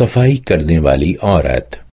صفائی کرنے والی عورت۔